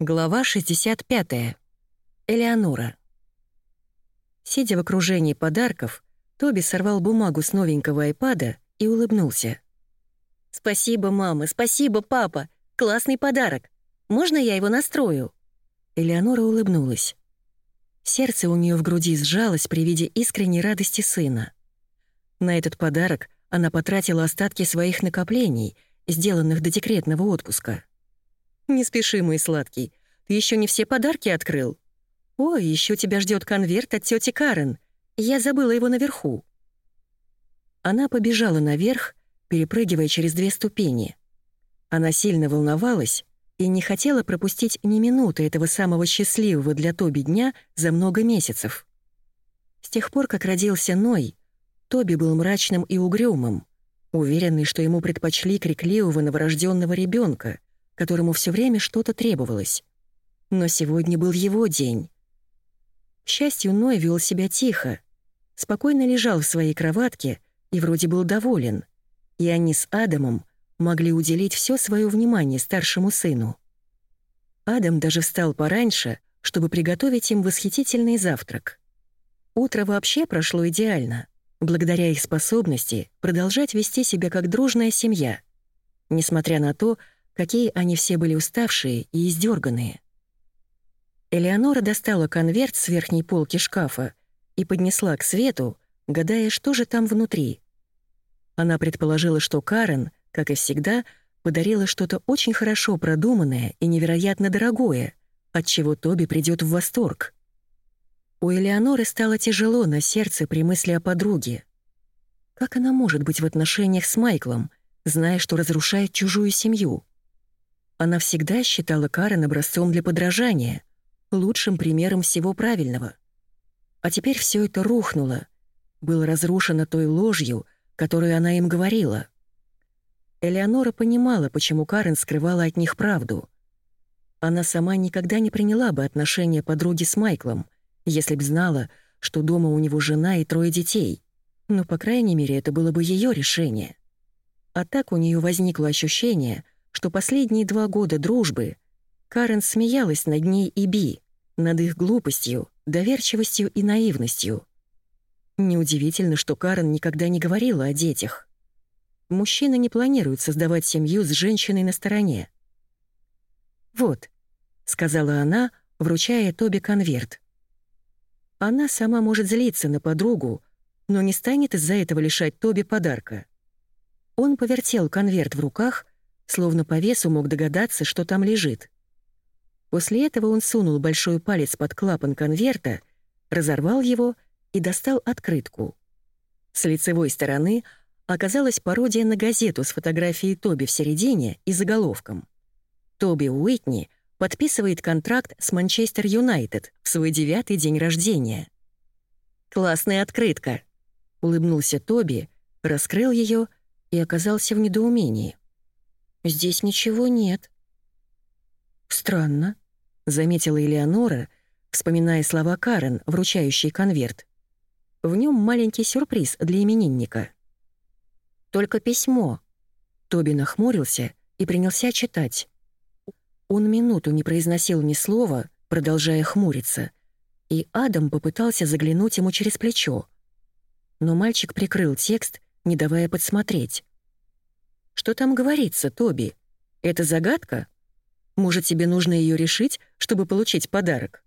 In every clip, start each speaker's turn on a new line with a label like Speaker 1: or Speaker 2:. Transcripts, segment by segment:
Speaker 1: Глава 65. Элеонора. Сидя в окружении подарков, Тоби сорвал бумагу с новенького айпада и улыбнулся. «Спасибо, мама, спасибо, папа. Классный подарок. Можно я его настрою?» Элеонора улыбнулась. Сердце у нее в груди сжалось при виде искренней радости сына. На этот подарок она потратила остатки своих накоплений, сделанных до декретного отпуска. «Не спеши, мой сладкий. Ты еще не все подарки открыл. Ой, еще тебя ждет конверт от тети Карен. Я забыла его наверху». Она побежала наверх, перепрыгивая через две ступени. Она сильно волновалась и не хотела пропустить ни минуты этого самого счастливого для Тоби дня за много месяцев. С тех пор, как родился Ной, Тоби был мрачным и угрюмым, уверенный, что ему предпочли крикливого новорожденного ребенка, которому все время что-то требовалось. Но сегодня был его день. К счастью, Ной вел себя тихо, спокойно лежал в своей кроватке и вроде был доволен, и они с Адамом могли уделить все свое внимание старшему сыну. Адам даже встал пораньше, чтобы приготовить им восхитительный завтрак. Утро вообще прошло идеально, благодаря их способности продолжать вести себя как дружная семья, несмотря на то, какие они все были уставшие и издерганные. Элеонора достала конверт с верхней полки шкафа и поднесла к свету, гадая, что же там внутри. Она предположила, что Карен, как и всегда, подарила что-то очень хорошо продуманное и невероятно дорогое, от чего Тоби придет в восторг. У Элеоноры стало тяжело на сердце при мысли о подруге. Как она может быть в отношениях с Майклом, зная, что разрушает чужую семью? Она всегда считала Карен образцом для подражания, лучшим примером всего правильного. А теперь все это рухнуло, было разрушено той ложью, которую она им говорила. Элеонора понимала, почему Карен скрывала от них правду. Она сама никогда не приняла бы отношения подруги с Майклом, если б знала, что дома у него жена и трое детей. Но, по крайней мере, это было бы ее решение. А так у нее возникло ощущение — что последние два года дружбы Карен смеялась над ней и Би, над их глупостью, доверчивостью и наивностью. Неудивительно, что Карен никогда не говорила о детях. Мужчины не планируют создавать семью с женщиной на стороне. «Вот», — сказала она, вручая Тоби конверт. Она сама может злиться на подругу, но не станет из-за этого лишать Тоби подарка. Он повертел конверт в руках словно по весу мог догадаться, что там лежит. После этого он сунул большой палец под клапан конверта, разорвал его и достал открытку. С лицевой стороны оказалась пародия на газету с фотографией Тоби в середине и заголовком. Тоби Уитни подписывает контракт с Манчестер Юнайтед в свой девятый день рождения. «Классная открытка», — улыбнулся Тоби, раскрыл ее и оказался в недоумении. Здесь ничего нет». «Странно», — заметила Элеонора, вспоминая слова Карен, вручающей конверт. В нем маленький сюрприз для именинника. «Только письмо». Тоби нахмурился и принялся читать. Он минуту не произносил ни слова, продолжая хмуриться, и Адам попытался заглянуть ему через плечо. Но мальчик прикрыл текст, не давая подсмотреть. Что там говорится, Тоби? Это загадка? Может, тебе нужно ее решить, чтобы получить подарок?»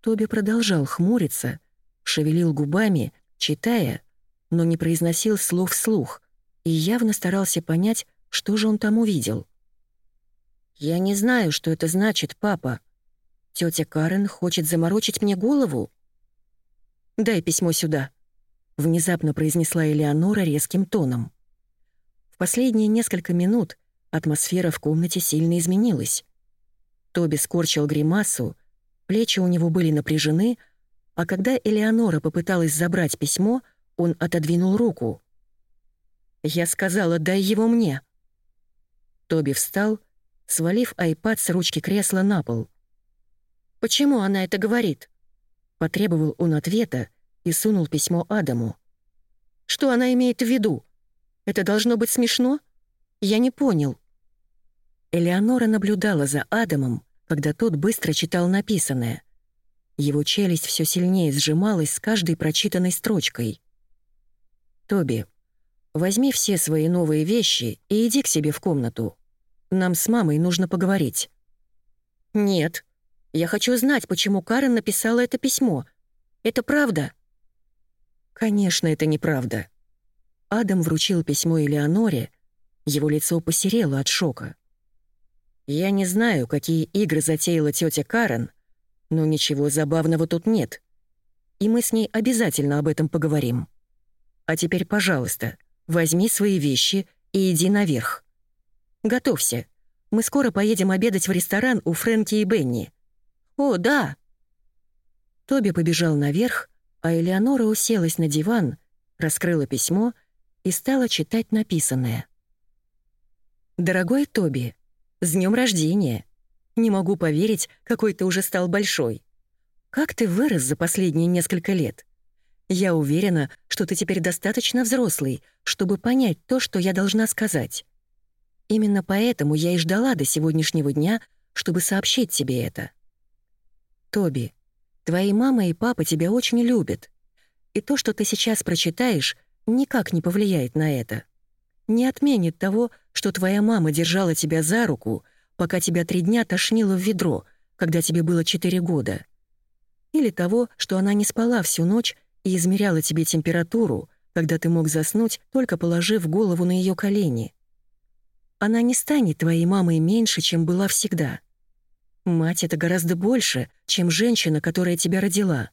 Speaker 1: Тоби продолжал хмуриться, шевелил губами, читая, но не произносил слов вслух и явно старался понять, что же он там увидел. «Я не знаю, что это значит, папа. Тетя Карен хочет заморочить мне голову?» «Дай письмо сюда», — внезапно произнесла Элеонора резким тоном. В последние несколько минут атмосфера в комнате сильно изменилась. Тоби скорчил гримасу, плечи у него были напряжены, а когда Элеонора попыталась забрать письмо, он отодвинул руку. «Я сказала, дай его мне». Тоби встал, свалив айпад с ручки кресла на пол. «Почему она это говорит?» Потребовал он ответа и сунул письмо Адаму. «Что она имеет в виду? Это должно быть смешно? Я не понял». Элеонора наблюдала за Адамом, когда тот быстро читал написанное. Его челюсть все сильнее сжималась с каждой прочитанной строчкой. «Тоби, возьми все свои новые вещи и иди к себе в комнату. Нам с мамой нужно поговорить». «Нет. Я хочу знать, почему Карен написала это письмо. Это правда?» «Конечно, это неправда». Адам вручил письмо Элеоноре, его лицо посерело от шока. «Я не знаю, какие игры затеяла тетя Карен, но ничего забавного тут нет. И мы с ней обязательно об этом поговорим. А теперь, пожалуйста, возьми свои вещи и иди наверх. Готовься. Мы скоро поедем обедать в ресторан у Фрэнки и Бенни. О, да!» Тоби побежал наверх, а Элеонора уселась на диван, раскрыла письмо и стала читать написанное. «Дорогой Тоби, с днем рождения! Не могу поверить, какой ты уже стал большой. Как ты вырос за последние несколько лет? Я уверена, что ты теперь достаточно взрослый, чтобы понять то, что я должна сказать. Именно поэтому я и ждала до сегодняшнего дня, чтобы сообщить тебе это. Тоби, твои мама и папа тебя очень любят. И то, что ты сейчас прочитаешь, никак не повлияет на это. Не отменит того, что твоя мама держала тебя за руку — пока тебя три дня тошнило в ведро, когда тебе было четыре года. Или того, что она не спала всю ночь и измеряла тебе температуру, когда ты мог заснуть, только положив голову на ее колени. Она не станет твоей мамой меньше, чем была всегда. Мать — это гораздо больше, чем женщина, которая тебя родила.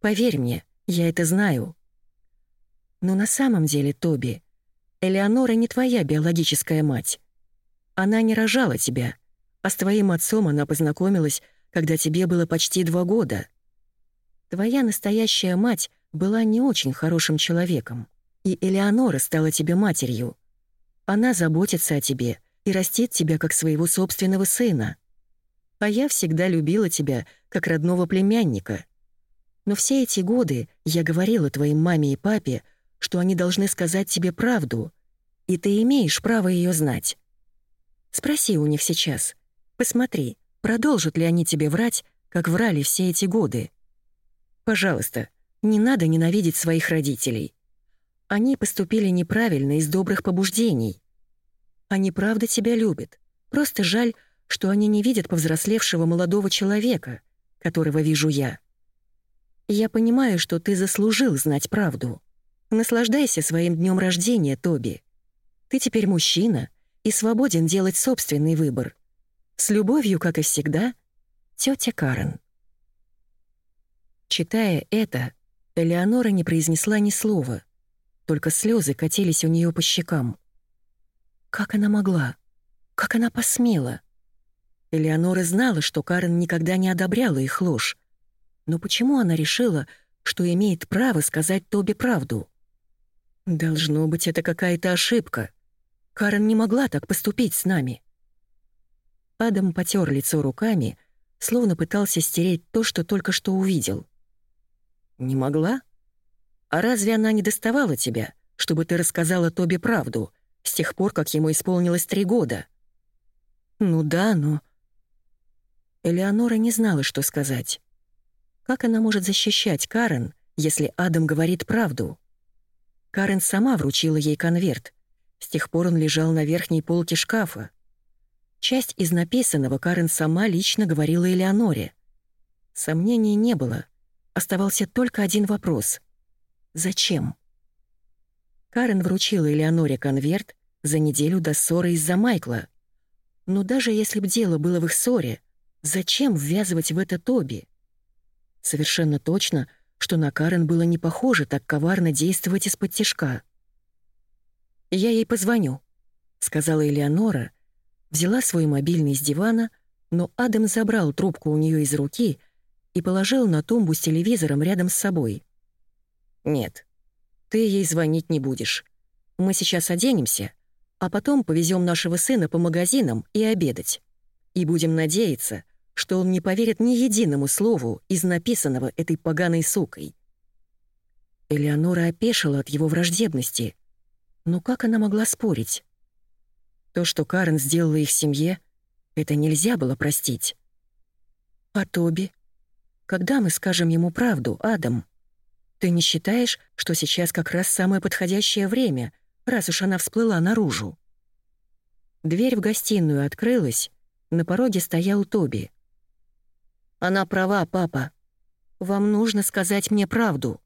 Speaker 1: Поверь мне, я это знаю. Но на самом деле, Тоби, Элеонора не твоя биологическая мать. Она не рожала тебя, а с твоим отцом она познакомилась, когда тебе было почти два года. Твоя настоящая мать была не очень хорошим человеком, и Элеонора стала тебе матерью. Она заботится о тебе и растит тебя как своего собственного сына. А я всегда любила тебя как родного племянника. Но все эти годы я говорила твоим маме и папе, что они должны сказать тебе правду, и ты имеешь право ее знать. Спроси у них сейчас. Посмотри, продолжат ли они тебе врать, как врали все эти годы. Пожалуйста, не надо ненавидеть своих родителей. Они поступили неправильно из добрых побуждений. Они правда тебя любят. Просто жаль, что они не видят повзрослевшего молодого человека, которого вижу я. Я понимаю, что ты заслужил знать правду. Наслаждайся своим днем рождения, Тоби. Ты теперь мужчина — и свободен делать собственный выбор. С любовью, как и всегда, тетя Карен. Читая это, Элеонора не произнесла ни слова, только слезы катились у нее по щекам. Как она могла? Как она посмела? Элеонора знала, что Карен никогда не одобряла их ложь. Но почему она решила, что имеет право сказать Тоби правду? Должно быть, это какая-то ошибка — Карен не могла так поступить с нами. Адам потер лицо руками, словно пытался стереть то, что только что увидел. «Не могла? А разве она не доставала тебя, чтобы ты рассказала Тоби правду, с тех пор, как ему исполнилось три года?» «Ну да, но...» Элеонора не знала, что сказать. Как она может защищать Карен, если Адам говорит правду? Карен сама вручила ей конверт — с тех пор он лежал на верхней полке шкафа. Часть из написанного Карен сама лично говорила Элеоноре. Сомнений не было. Оставался только один вопрос. Зачем? Карен вручила Элеоноре конверт за неделю до ссоры из-за Майкла. Но даже если б дело было в их ссоре, зачем ввязывать в это Тоби? Совершенно точно, что на Карен было не похоже так коварно действовать из-под тяжка. «Я ей позвоню», — сказала Элеонора, взяла свой мобильный с дивана, но Адам забрал трубку у нее из руки и положил на тумбу с телевизором рядом с собой. «Нет, ты ей звонить не будешь. Мы сейчас оденемся, а потом повезем нашего сына по магазинам и обедать. И будем надеяться, что он не поверит ни единому слову из написанного этой поганой сукой». Элеонора опешила от его враждебности — но как она могла спорить? То, что Карен сделала их семье, это нельзя было простить. А Тоби? Когда мы скажем ему правду, Адам? Ты не считаешь, что сейчас как раз самое подходящее время, раз уж она всплыла наружу?» Дверь в гостиную открылась, на пороге стоял Тоби. «Она права, папа. Вам нужно сказать мне правду».